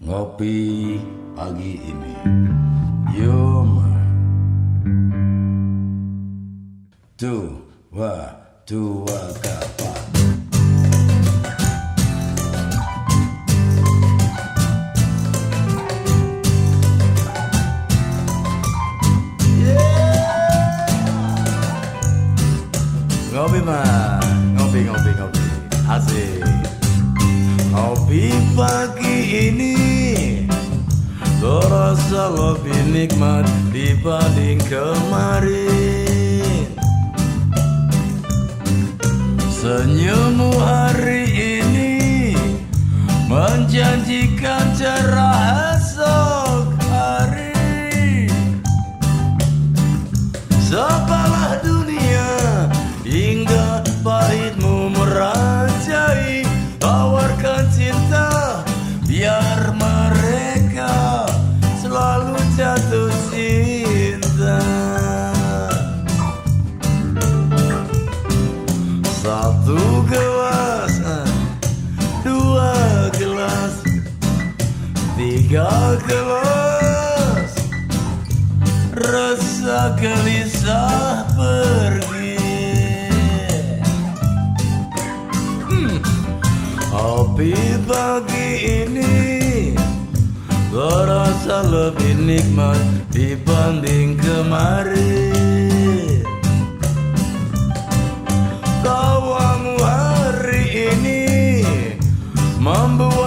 ngopi pagi ini. Yum. Dua, dua kapan. Ngopi mah, ngopi ngopi ngopi, asik. Ngopi pagi ini Terasa lebih nikmat dibanding kemarin. Senyummu hari ini Menjanjikan cerah tiga gelas. Rasa gelisah pergi. Hmm. Pagi ini Terasa lebih nikmat dibanding kemarin. Tawamu hari ini Membuatku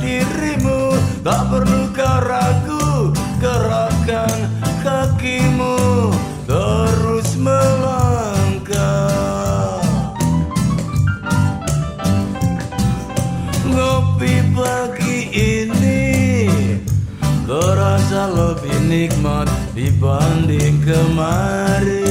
dirimu. Tak perlu kau ragu Gerakkan kakimu Terus melangkah. Ngopi pagi ini Terasa lebih nikmat dibanding kemarin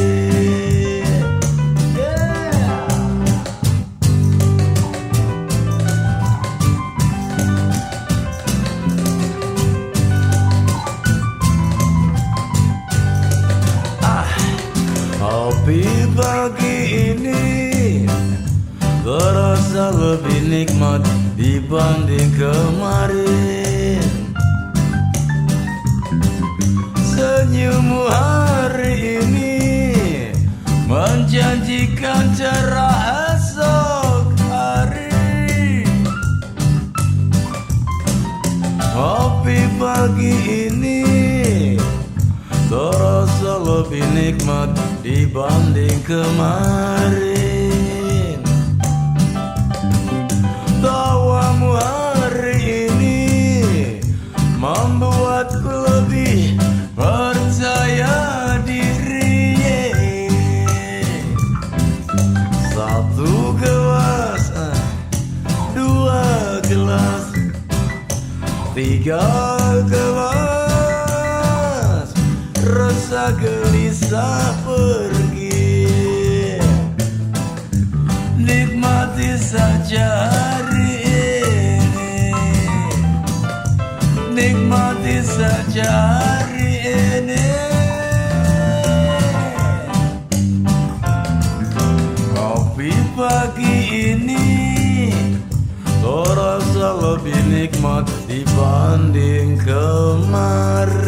Lebih nikmat dibanding kemarin. Senyummu hari ini Menjanjikan cerah esok hari. Kopi pagi ini Terasa lebih nikmat dibanding kemarin Tiga gelas Rasa gelisah pergi. Nikmati saja hari ini. Nikmati saja hari nikmat dibanding kemarin